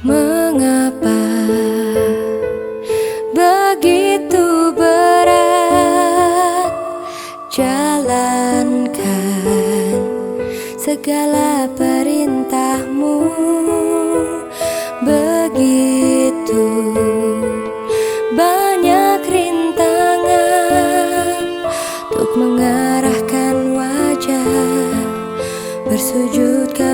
Mengapa begitu berat? Jalankan segala perintahmu. Begitu banyak rintangan untuk mengarahkan wajah bersujud ke